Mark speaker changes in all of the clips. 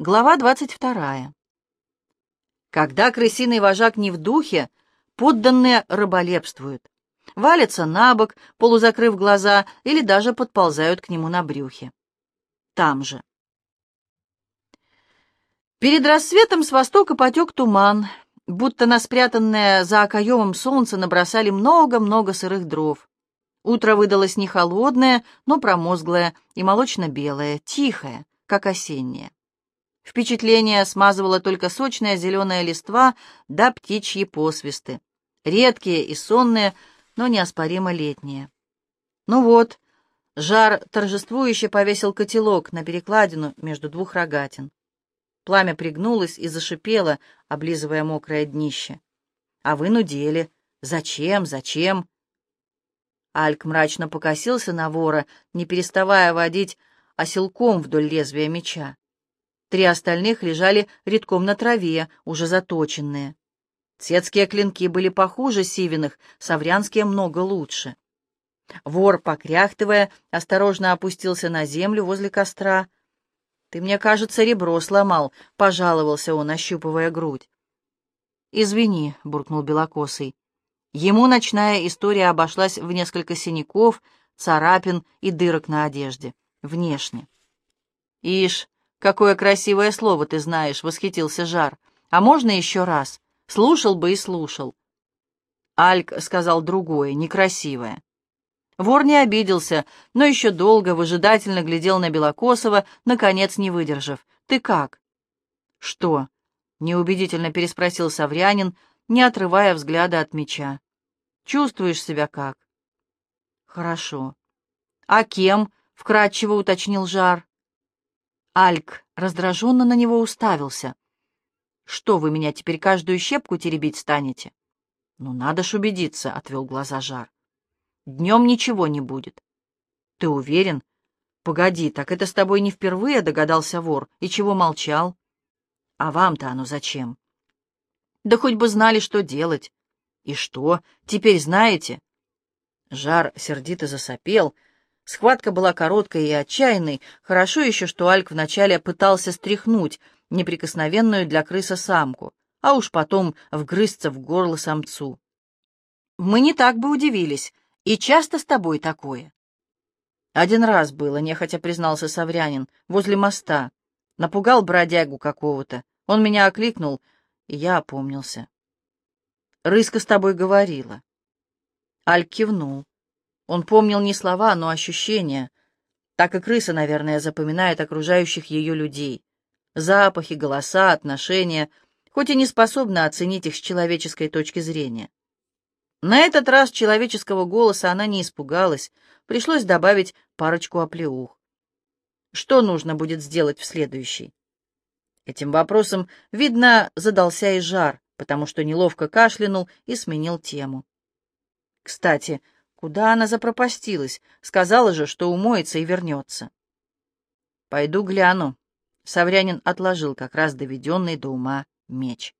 Speaker 1: Глава двадцать вторая. Когда крысиный вожак не в духе, подданные рыболепствуют. Валятся на бок, полузакрыв глаза, или даже подползают к нему на брюхе. Там же. Перед рассветом с востока потек туман, будто на спрятанное за окоемом солнце набросали много-много сырых дров. Утро выдалось не холодное, но промозглое и молочно-белое, тихое, как осеннее. Впечатление смазывало только сочная зеленая листва да птичьи посвисты. Редкие и сонные, но неоспоримо летние. Ну вот, жар торжествующе повесил котелок на перекладину между двух рогатин. Пламя пригнулось и зашипело, облизывая мокрое днище. А вы нудели. Зачем, зачем? Альк мрачно покосился на вора, не переставая водить оселком вдоль лезвия меча. Три остальных лежали редком на траве, уже заточенные. Светские клинки были похуже сивиных, саврянские много лучше. Вор, покряхтывая, осторожно опустился на землю возле костра. «Ты, мне кажется, ребро сломал», — пожаловался он, ощупывая грудь. «Извини», — буркнул Белокосый. Ему ночная история обошлась в несколько синяков, царапин и дырок на одежде. Внешне. «Ишь, «Какое красивое слово ты знаешь!» — восхитился Жар. «А можно еще раз? Слушал бы и слушал». Альк сказал другое, некрасивое. Вор не обиделся, но еще долго выжидательно глядел на Белокосова, наконец не выдержав. «Ты как?» «Что?» — неубедительно переспросил Саврянин, не отрывая взгляда от меча. «Чувствуешь себя как?» «Хорошо». «А кем?» — вкратчиво уточнил Жар. Альк раздраженно на него уставился. «Что, вы меня теперь каждую щепку теребить станете?» «Ну, надо ж убедиться», — отвел глаза Жар. «Днем ничего не будет». «Ты уверен?» «Погоди, так это с тобой не впервые?» — догадался вор. «И чего молчал?» «А вам-то оно зачем?» «Да хоть бы знали, что делать». «И что? Теперь знаете?» Жар сердито засопел, — Схватка была короткой и отчаянной. Хорошо еще, что Альк вначале пытался стряхнуть неприкосновенную для крыса самку, а уж потом вгрызться в горло самцу. Мы не так бы удивились. И часто с тобой такое? Один раз было, нехотя признался Саврянин, возле моста. Напугал бродягу какого-то. Он меня окликнул, и я опомнился. Рыска с тобой говорила. Альк кивнул. Он помнил не слова, но ощущения. Так и крыса, наверное, запоминает окружающих ее людей. Запахи, голоса, отношения, хоть и не способна оценить их с человеческой точки зрения. На этот раз человеческого голоса она не испугалась, пришлось добавить парочку оплеух. Что нужно будет сделать в следующий? Этим вопросом, видно, задался и жар, потому что неловко кашлянул и сменил тему. Кстати, Куда она запропастилась? Сказала же, что умоется и вернется. Пойду гляну. Саврянин отложил как раз доведенный до ума меч.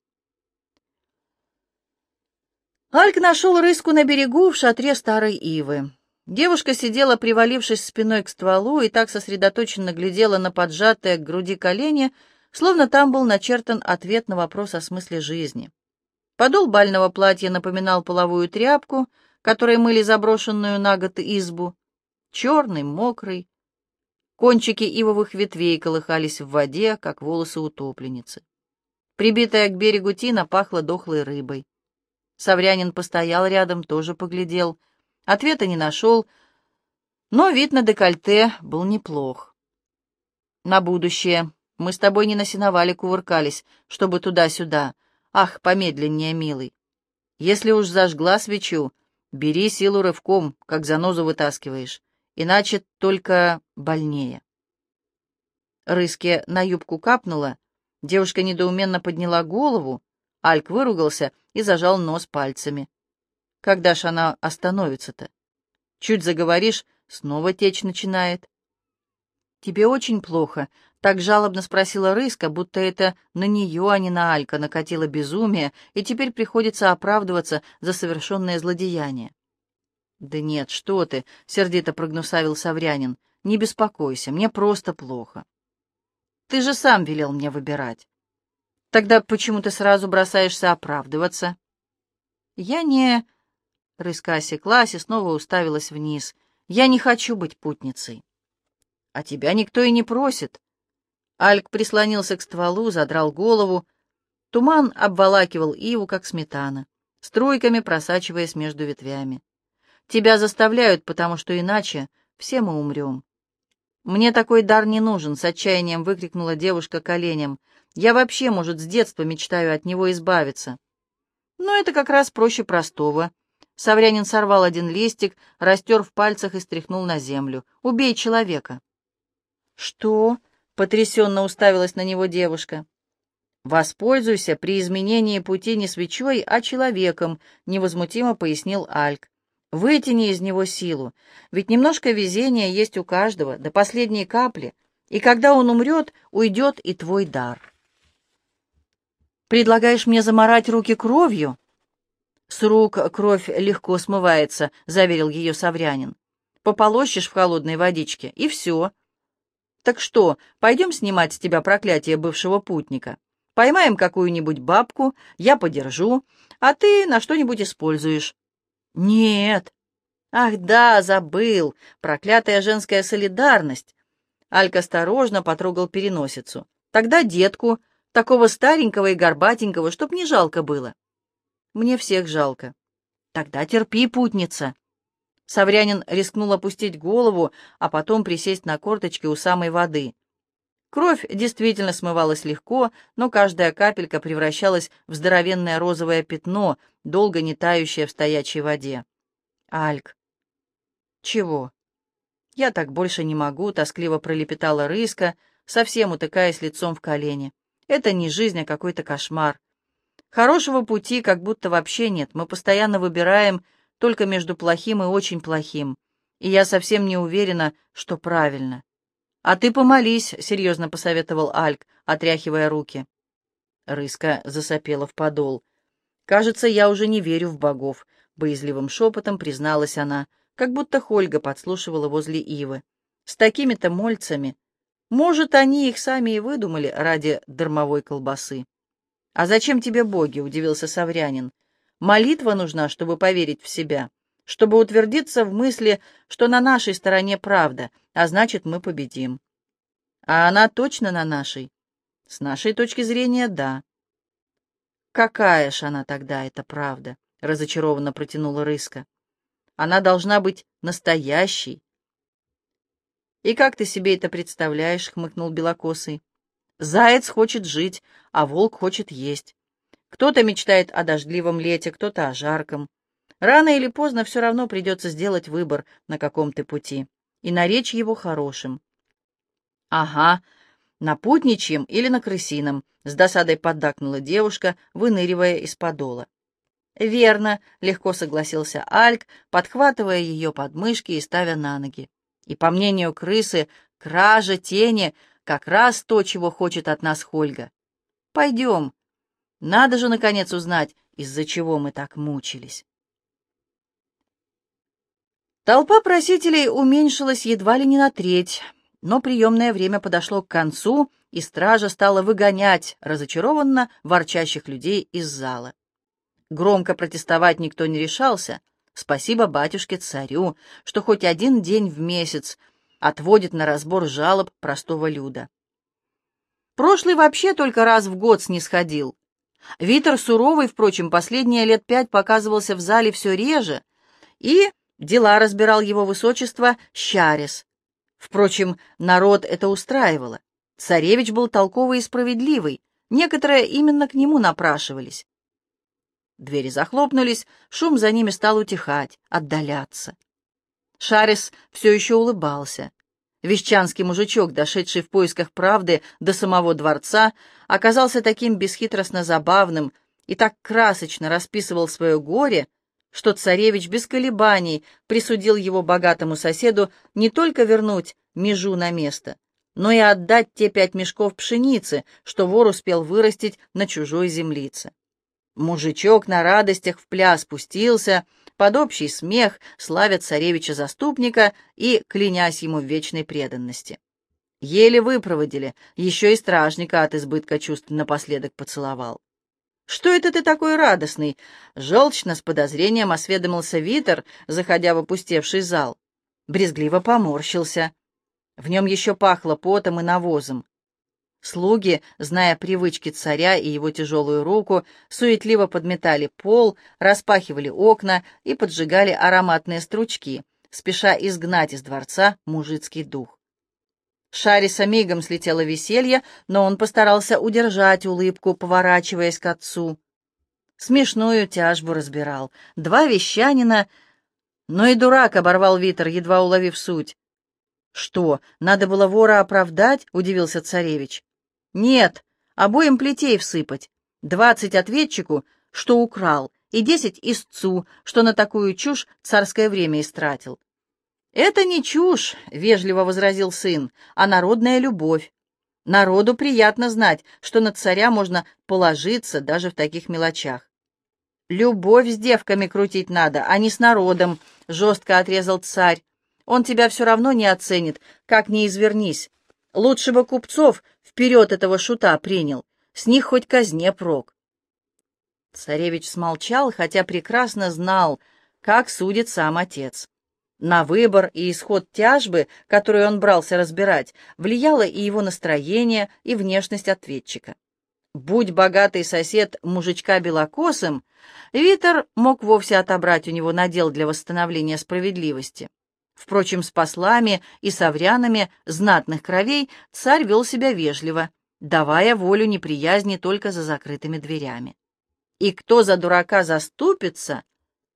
Speaker 1: Альк нашел рыску на берегу в шатре старой ивы. Девушка сидела, привалившись спиной к стволу, и так сосредоточенно глядела на поджатые к груди колени, словно там был начертан ответ на вопрос о смысле жизни. Подол бального платья напоминал половую тряпку — которой мыли заброшенную на год избу, черный, мокрый. Кончики ивовых ветвей колыхались в воде, как волосы утопленницы. Прибитая к берегу тина пахла дохлой рыбой. Саврянин постоял рядом, тоже поглядел. Ответа не нашел, но вид на декольте был неплох. На будущее. Мы с тобой не на сеновале кувыркались, чтобы туда-сюда. Ах, помедленнее, милый. Если уж зажгла свечу, Бери силу рывком, как занозу вытаскиваешь, иначе только больнее. Рыске на юбку капнула, девушка недоуменно подняла голову, Альк выругался и зажал нос пальцами. Когда ж она остановится-то? Чуть заговоришь, снова течь начинает. «Тебе очень плохо?» — так жалобно спросила Рыска, будто это на нее, а не на Алька накатило безумие, и теперь приходится оправдываться за совершенное злодеяние. «Да нет, что ты!» — сердито прогнусавил Саврянин. «Не беспокойся, мне просто плохо». Ты же сам велел мне выбирать. Тогда почему ты сразу бросаешься оправдываться? Я не... Рыска осеклась и снова уставилась вниз. Я не хочу быть путницей. А тебя никто и не просит. Альк прислонился к стволу, задрал голову. Туман обволакивал иву, как сметана, струйками просачиваясь между ветвями. Тебя заставляют, потому что иначе все мы умрем. «Мне такой дар не нужен», — с отчаянием выкрикнула девушка коленям. «Я вообще, может, с детства мечтаю от него избавиться». «Но это как раз проще простого». Саврянин сорвал один листик, растер в пальцах и стряхнул на землю. «Убей человека». «Что?» — потрясенно уставилась на него девушка. «Воспользуйся при изменении пути не свечой, а человеком», — невозмутимо пояснил Альк. Вытяни из него силу, ведь немножко везения есть у каждого, до последней капли, и когда он умрет, уйдет и твой дар. Предлагаешь мне заморать руки кровью? С рук кровь легко смывается, заверил ее Саврянин. Пополощешь в холодной водичке, и все. Так что, пойдем снимать с тебя проклятие бывшего путника? Поймаем какую-нибудь бабку, я подержу, а ты на что-нибудь используешь. «Нет». «Ах да, забыл. Проклятая женская солидарность». Альк осторожно потрогал переносицу. «Тогда детку, такого старенького и горбатенького, чтоб не жалко было». «Мне всех жалко». «Тогда терпи, путница». Саврянин рискнул опустить голову, а потом присесть на корточки у самой воды. Кровь действительно смывалась легко, но каждая капелька превращалась в здоровенное розовое пятно, долго не тающее в стоячей воде. «Альк!» «Чего?» «Я так больше не могу», — тоскливо пролепетала рыска, совсем утыкаясь лицом в колени. «Это не жизнь, а какой-то кошмар. Хорошего пути как будто вообще нет. Мы постоянно выбираем только между плохим и очень плохим. И я совсем не уверена, что правильно. «А ты помолись», — серьезно посоветовал Альк, отряхивая руки. Рыска засопела в подол. «Кажется, я уже не верю в богов», — боязливым шепотом призналась она, как будто Хольга подслушивала возле Ивы. «С такими-то мольцами. Может, они их сами и выдумали ради дармовой колбасы». «А зачем тебе боги?» — удивился Саврянин. «Молитва нужна, чтобы поверить в себя» чтобы утвердиться в мысли, что на нашей стороне правда, а значит, мы победим. А она точно на нашей? С нашей точки зрения, да. Какая ж она тогда, эта правда? Разочарованно протянула Рыска. Она должна быть настоящей. И как ты себе это представляешь? Хмыкнул Белокосый. Заяц хочет жить, а волк хочет есть. Кто-то мечтает о дождливом лете, кто-то о жарком. Рано или поздно все равно придется сделать выбор, на каком ты пути, и наречь его хорошим. Ага, на путничьем или на крысином, с досадой поддакнула девушка, выныривая из подола. «Верно», — легко согласился Альк, подхватывая ее подмышки и ставя на ноги. «И, по мнению крысы, кража тени — как раз то, чего хочет от нас Хольга. Пойдем. Надо же, наконец, узнать, из-за чего мы так мучились». Толпа просителей уменьшилась едва ли не на треть, но приемное время подошло к концу, и стража стала выгонять разочарованно ворчащих людей из зала. Громко протестовать никто не решался. Спасибо батюшке-царю, что хоть один день в месяц отводит на разбор жалоб простого люда. Прошлый вообще только раз в год снисходил. Витер суровый, впрочем, последние лет пять показывался в зале все реже, и Дела разбирал его высочество Щарис. Впрочем, народ это устраивало. Царевич был толковый и справедливый, некоторые именно к нему напрашивались. Двери захлопнулись, шум за ними стал утихать, отдаляться. Шарис все еще улыбался. Вещанский мужичок, дошедший в поисках правды до самого дворца, оказался таким бесхитростно забавным и так красочно расписывал свое горе, что царевич без колебаний присудил его богатому соседу не только вернуть межу на место, но и отдать те пять мешков пшеницы, что вор успел вырастить на чужой землице. Мужичок на радостях в пляс спустился, под общий смех славят царевича-заступника и клянясь ему в вечной преданности. Еле выпроводили, еще и стражника от избытка чувств напоследок поцеловал. «Что это ты такой радостный?» — желчно с подозрением осведомился Витер, заходя в опустевший зал. Брезгливо поморщился. В нем еще пахло потом и навозом. Слуги, зная привычки царя и его тяжелую руку, суетливо подметали пол, распахивали окна и поджигали ароматные стручки, спеша изгнать из дворца мужицкий дух. Шариса мигом слетело веселье, но он постарался удержать улыбку, поворачиваясь к отцу. Смешную тяжбу разбирал. Два вещанина... Но и дурак оборвал Витер, едва уловив суть. «Что, надо было вора оправдать?» — удивился царевич. «Нет, обоим плетей всыпать. Двадцать ответчику, что украл, и десять истцу, что на такую чушь царское время истратил. «Это не чушь», — вежливо возразил сын, — «а народная любовь. Народу приятно знать, что на царя можно положиться даже в таких мелочах». «Любовь с девками крутить надо, а не с народом», — жестко отрезал царь. «Он тебя все равно не оценит, как ни извернись. Лучше бы купцов вперед этого шута принял, с них хоть казне прок». Царевич смолчал, хотя прекрасно знал, как судит сам отец. На выбор и исход тяжбы, которую он брался разбирать, влияло и его настроение, и внешность ответчика. Будь богатый сосед мужичка белокосым, Витер мог вовсе отобрать у него надел для восстановления справедливости. Впрочем, с послами и саврянами знатных кровей царь вел себя вежливо, давая волю неприязни только за закрытыми дверями. И кто за дурака заступится,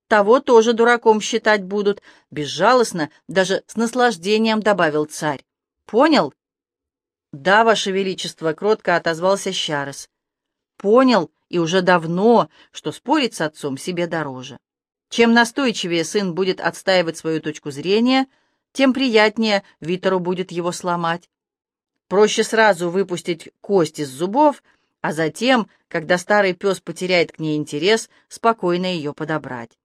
Speaker 1: того тоже дураком считать будут. Безжалостно, даже с наслаждением добавил царь. Понял? Да, ваше величество, кротко отозвался Щарес. Понял, и уже давно, что спорить с отцом себе дороже. Чем настойчивее сын будет отстаивать свою точку зрения, тем приятнее Витору будет его сломать. Проще сразу выпустить кость из зубов, а затем, когда старый пес потеряет к ней интерес, спокойно ее подобрать.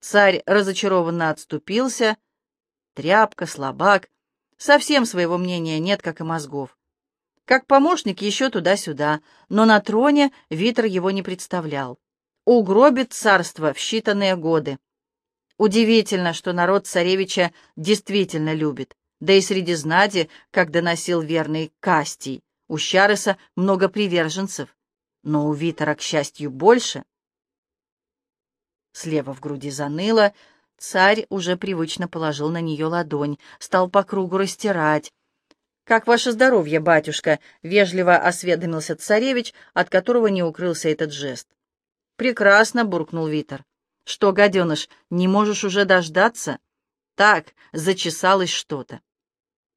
Speaker 1: Царь разочарованно отступился. Тряпка, слабак. Совсем своего мнения нет, как и мозгов. Как помощник еще туда-сюда, но на троне Витер его не представлял. Угробит царство в считанные годы. Удивительно, что народ царевича действительно любит. Да и среди знати, как доносил верный Кастий, у Щареса много приверженцев. Но у Витера, к счастью, больше — Слева в груди заныло. Царь уже привычно положил на нее ладонь, стал по кругу растирать. «Как ваше здоровье, батюшка?» — вежливо осведомился царевич, от которого не укрылся этот жест. «Прекрасно!» — буркнул Витер. «Что, гаденыш, не можешь уже дождаться?» «Так, зачесалось что-то».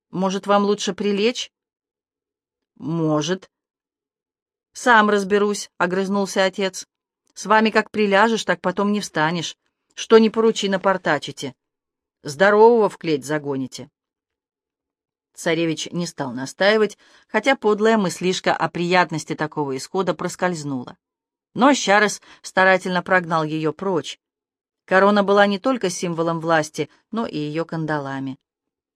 Speaker 1: «Может, вам лучше прилечь?» «Может». «Сам разберусь», — огрызнулся отец. С вами как приляжешь, так потом не встанешь. Что не поручи, напортачите. Здорового в клеть загоните. Царевич не стал настаивать, хотя подлая мыслишка о приятности такого исхода проскользнула. Но Щарес старательно прогнал ее прочь. Корона была не только символом власти, но и ее кандалами.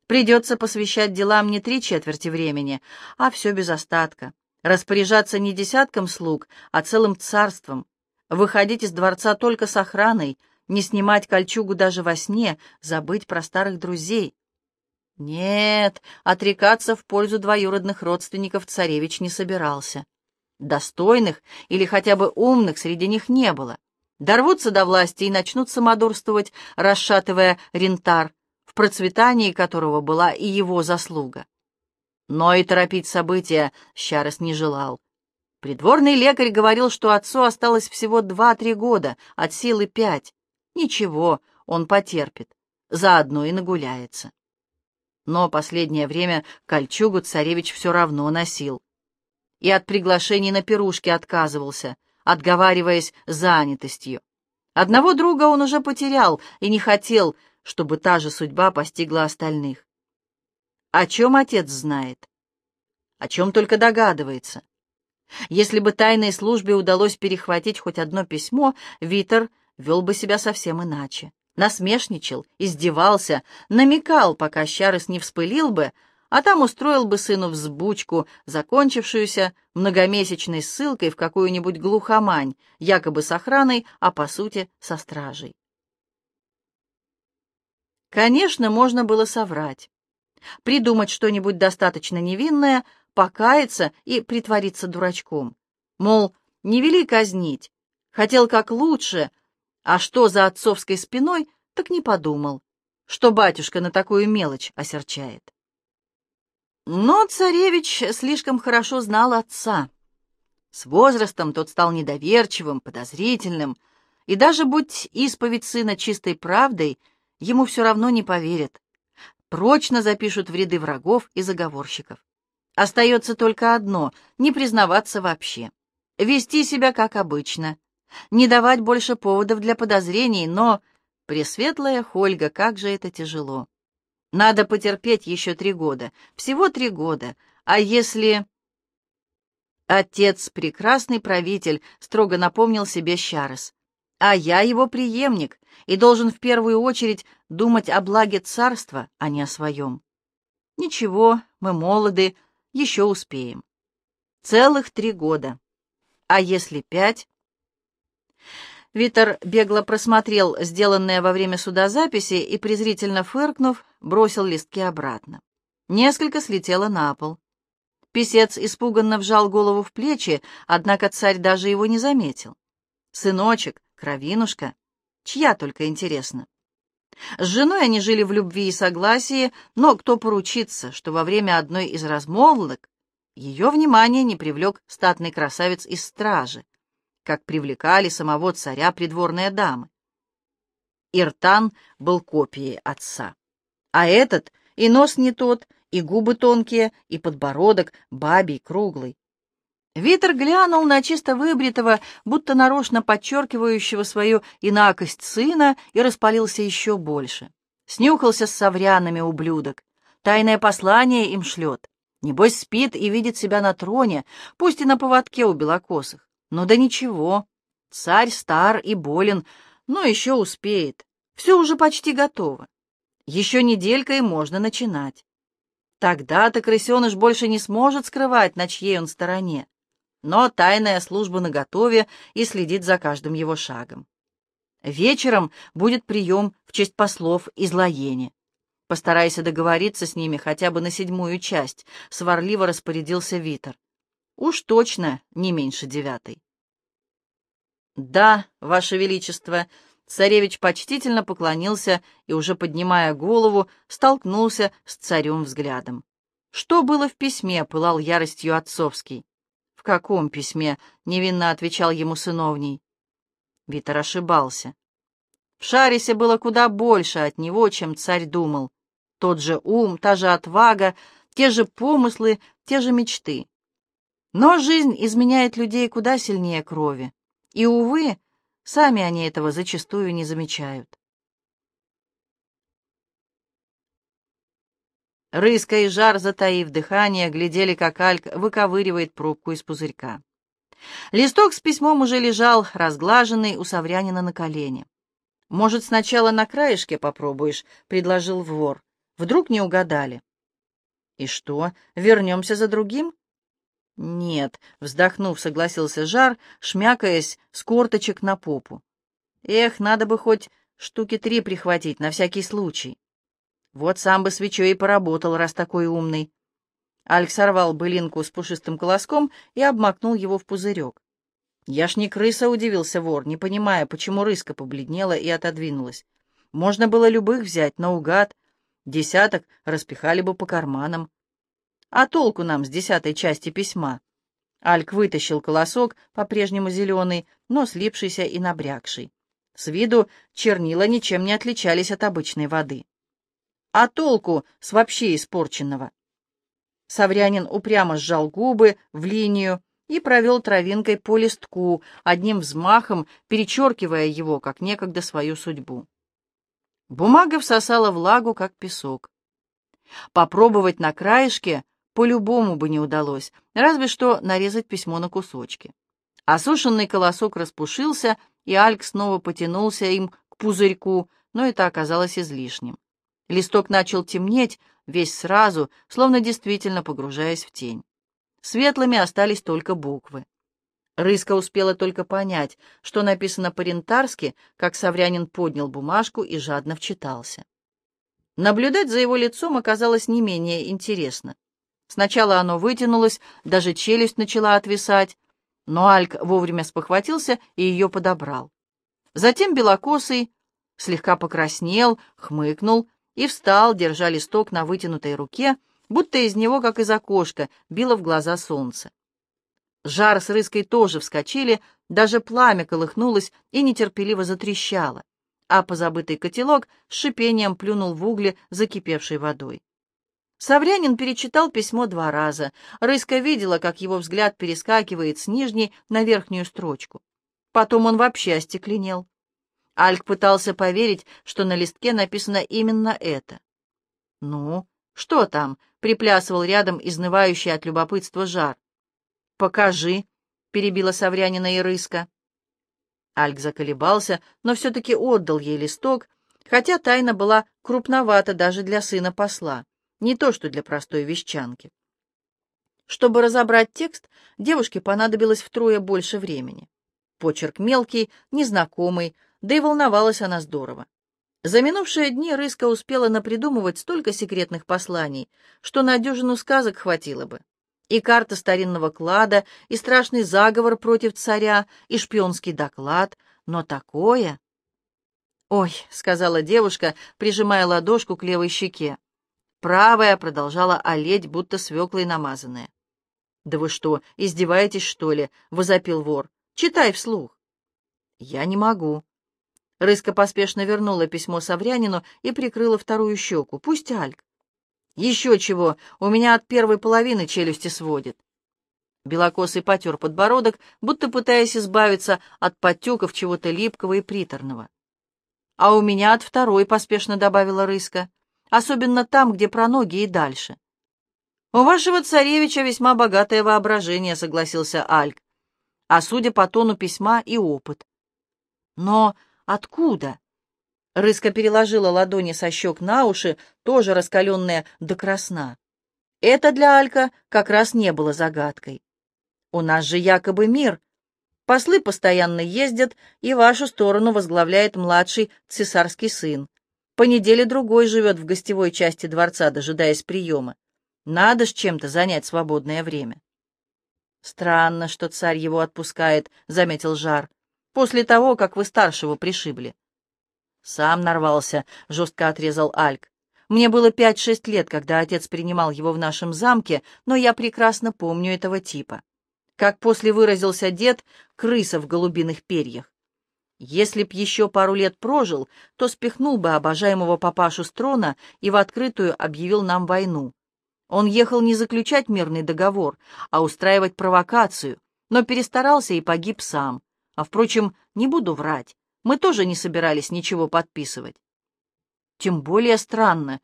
Speaker 1: Придется посвящать делам не три четверти времени, а все без остатка. Распоряжаться не десятком слуг, а целым царством, выходить из дворца только с охраной, не снимать кольчугу даже во сне, забыть про старых друзей. Нет, отрекаться в пользу двоюродных родственников царевич не собирался. Достойных или хотя бы умных среди них не было. Дорвутся до власти и начнут самодурствовать, расшатывая рентар, в процветании которого была и его заслуга. Но и торопить события Щарес не желал. Придворный лекарь говорил, что отцу осталось всего два-три года, от силы пять. Ничего, он потерпит, заодно и нагуляется. Но последнее время кольчугу царевич все равно носил. И от приглашений на пирушки отказывался, отговариваясь занятостью. Одного друга он уже потерял и не хотел, чтобы та же судьба постигла остальных. О чем отец знает? О чем только догадывается. Если бы тайной службе удалось перехватить хоть одно письмо, Витер вел бы себя совсем иначе. Насмешничал, издевался, намекал, пока Щарес не вспылил бы, а там устроил бы сыну взбучку, закончившуюся многомесячной ссылкой в какую-нибудь глухомань, якобы с охраной, а по сути со стражей. Конечно, можно было соврать, придумать что-нибудь достаточно невинное, покаяться и притвориться дурачком. Мол, не вели казнить, хотел как лучше, а что за отцовской спиной, так не подумал, что батюшка на такую мелочь осерчает. Но царевич слишком хорошо знал отца. С возрастом тот стал недоверчивым, подозрительным, и даже будь исповедь сына чистой правдой, ему все равно не поверят. Прочно запишут в ряды врагов и заговорщиков. Остается только одно — не признаваться вообще. Вести себя как обычно. Не давать больше поводов для подозрений, но... Пресветлая Хольга, как же это тяжело. Надо потерпеть еще три года. Всего три года. А если... Отец, прекрасный правитель, строго напомнил себе Щарес. А я его преемник и должен в первую очередь думать о благе царства, а не о своем. Ничего, мы молоды, еще успеем. Целых три года. А если пять? Витер бегло просмотрел сделанные во время суда записи и, презрительно фыркнув, бросил листки обратно. Несколько слетело на пол. Песец испуганно вжал голову в плечи, однако царь даже его не заметил. Сыночек, кровинушка, чья только интересно. С женой они жили в любви и согласии, но кто поручится, что во время одной из размолвок ее внимание не привлек статный красавец из стражи, как привлекали самого царя придворные дамы. Иртан был копией отца, а этот и нос не тот, и губы тонкие, и подбородок бабий круглый. Витер глянул на чисто выбритого, будто нарочно подчеркивающего свою инакость сына, и распалился еще больше. Снюхался с соврянами ублюдок. Тайное послание им шлет. Небось спит и видит себя на троне, пусть и на поводке у белокосых. Ну да ничего, царь стар и болен, но еще успеет. Все уже почти готово. Еще неделька и можно начинать. Тогда-то крысеныш больше не сможет скрывать, на чьей он стороне. Но тайная служба наготове и следит за каждым его шагом. Вечером будет прием в честь послов из Лаени. Постарайся договориться с ними хотя бы на седьмую часть, — сварливо распорядился Витер. Уж точно не меньше девятой. «Да, Ваше Величество!» Царевич почтительно поклонился и, уже поднимая голову, столкнулся с царем взглядом. «Что было в письме?» — пылал яростью отцовский. «В каком письме?» — невинно отвечал ему сыновний. Витер ошибался. В Шарисе было куда больше от него, чем царь думал. Тот же ум, та же отвага, те же помыслы, те же мечты. Но жизнь изменяет людей куда сильнее крови. И, увы, сами они этого зачастую не замечают. Рыска и жар, затаив дыхание, глядели, как Альк выковыривает пробку из пузырька. Листок с письмом уже лежал, разглаженный, у Саврянина на колене. «Может, сначала на краешке попробуешь?» — предложил вор. «Вдруг не угадали?» «И что, вернемся за другим?» «Нет», — вздохнув, согласился Жар, шмякаясь с корточек на попу. «Эх, надо бы хоть штуки три прихватить, на всякий случай. Вот сам бы свечой и поработал, раз такой умный». Альк сорвал былинку с пушистым колоском и обмакнул его в пузырек. «Я ж не крыса», — удивился вор, не понимая, почему рыска побледнела и отодвинулась. «Можно было любых взять, наугад. Десяток распихали бы по карманам». А толку нам с десятой части письма? Альк вытащил колосок, по-прежнему зеленый, но слипшийся и набрякший. С виду чернила ничем не отличались от обычной воды. А толку с вообще испорченного? Саврянин упрямо сжал губы в линию и провел травинкой по листку, одним взмахом перечеркивая его, как некогда свою судьбу. Бумага всосала влагу, как песок. Попробовать на краешке по-любому бы не удалось, разве что нарезать письмо на кусочки. Осушенный колосок распушился, и Альк снова потянулся им к пузырьку, но это оказалось излишним. Листок начал темнеть, весь сразу, словно действительно погружаясь в тень. Светлыми остались только буквы. Рыска успела только понять, что написано по-рентарски, как Саврянин поднял бумажку и жадно вчитался. Наблюдать за его лицом оказалось не менее интересно. Сначала оно вытянулось, даже челюсть начала отвисать, но Альк вовремя спохватился и ее подобрал. Затем белокосый слегка покраснел, хмыкнул и встал, держа листок на вытянутой руке, будто из него, как из окошка, било в глаза солнце. Жар с рыской тоже вскочили, даже пламя колыхнулось и нетерпеливо затрещало, а позабытый котелок с шипением плюнул в угли закипевшей водой. Саврянин перечитал письмо два раза. Рыска видела, как его взгляд перескакивает с нижней на верхнюю строчку. Потом он вообще остекленел. Альк пытался поверить, что на листке написано именно это. «Ну, что там?» — приплясывал рядом изнывающий от любопытства жар. «Покажи», — перебила Саврянина и Рыска. Альк заколебался, но все-таки отдал ей листок, хотя тайна была крупновата даже для сына посла, не то что для простой вещанки. Чтобы разобрать текст, девушке понадобилось втрое больше времени. Почерк мелкий, незнакомый, да и волновалась она здорово. За минувшие дни Рыска успела напридумывать столько секретных посланий, что на дюжину сказок хватило бы. И карта старинного клада, и страшный заговор против царя, и шпионский доклад. Но такое... «Ой», — сказала девушка, прижимая ладошку к левой щеке. Правая продолжала олеть, будто свеклой намазанная. «Да вы что, издеваетесь, что ли?» — возопил вор. «Читай вслух». «Я не могу», Рыска поспешно вернула письмо Саврянину и прикрыла вторую щеку. Пусть Альк. Еще чего, у меня от первой половины челюсти сводит. Белокосый потер подбородок, будто пытаясь избавиться от потеков чего-то липкого и приторного. «А у меня от второй», — поспешно добавила Рыска, «особенно там, где про ноги и дальше». «У вашего царевича весьма богатое воображение», — согласился Альк, «а судя по тону письма и опыт». «Но Откуда?» Рыска переложила ладони со щек на уши, тоже раскаленные до красна. Это для Алька как раз не было загадкой. «У нас же якобы мир. Послы постоянно ездят, и вашу сторону возглавляет младший цесарский сын. По неделе другой живет в гостевой части дворца, дожидаясь приема. Надо ж чем-то занять свободное время». «Странно, что царь его отпускает», — заметил Жар после того, как вы старшего пришибли. Сам нарвался, — жестко отрезал Альк. Мне было пять-шесть лет, когда отец принимал его в нашем замке, но я прекрасно помню этого типа. Как после выразился дед, крыса в голубиных перьях. Если б еще пару лет прожил, то спихнул бы обожаемого папашу с трона и в открытую объявил нам войну. Он ехал не заключать мирный договор, а устраивать провокацию, но перестарался и погиб сам. А, впрочем, не буду врать, мы тоже не собирались ничего подписывать. Тем более странно.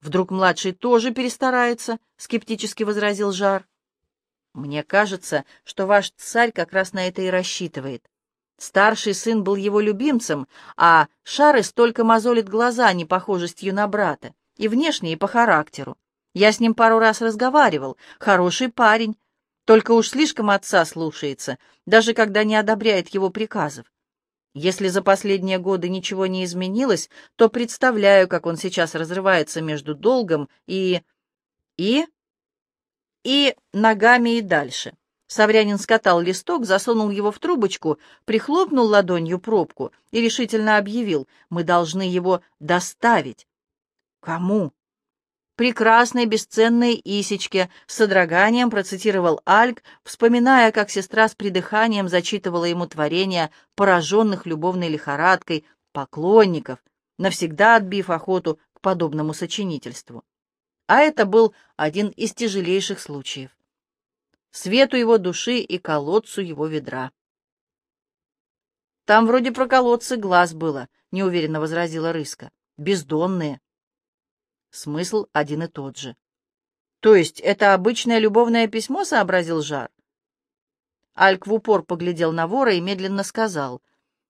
Speaker 1: Вдруг младший тоже перестарается, скептически возразил Жар. Мне кажется, что ваш царь как раз на это и рассчитывает. Старший сын был его любимцем, а Шарес только мозолит глаза непохожестью на брата, и внешне, и по характеру. Я с ним пару раз разговаривал. Хороший парень, только уж слишком отца слушается, даже когда не одобряет его приказов. Если за последние годы ничего не изменилось, то представляю, как он сейчас разрывается между долгом и... и... и ногами и дальше. Саврянин скатал листок, засунул его в трубочку, прихлопнул ладонью пробку и решительно объявил, мы должны его доставить. Кому? прекрасной бесценной Исечке, с содроганием процитировал Альк, вспоминая, как сестра с придыханием зачитывала ему творения пораженных любовной лихорадкой поклонников, навсегда отбив охоту к подобному сочинительству. А это был один из тяжелейших случаев. Свету его души и колодцу его ведра. «Там вроде про колодцы глаз было», — неуверенно возразила Рыска. «Бездонные». Смысл один и тот же. То есть это обычное любовное письмо, сообразил Жар? Альк в упор поглядел на вора и медленно сказал.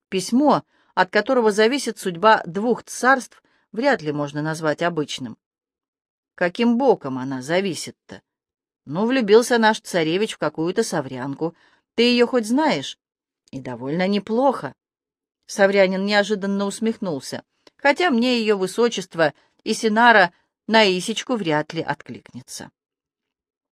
Speaker 1: Письмо, от которого зависит судьба двух царств, вряд ли можно назвать обычным. каким боком она зависит-то? Ну, влюбился наш царевич в какую-то саврянку. Ты ее хоть знаешь? И довольно неплохо. Саврянин неожиданно усмехнулся. Хотя мне ее высочество и Синара на Исечку вряд ли откликнется.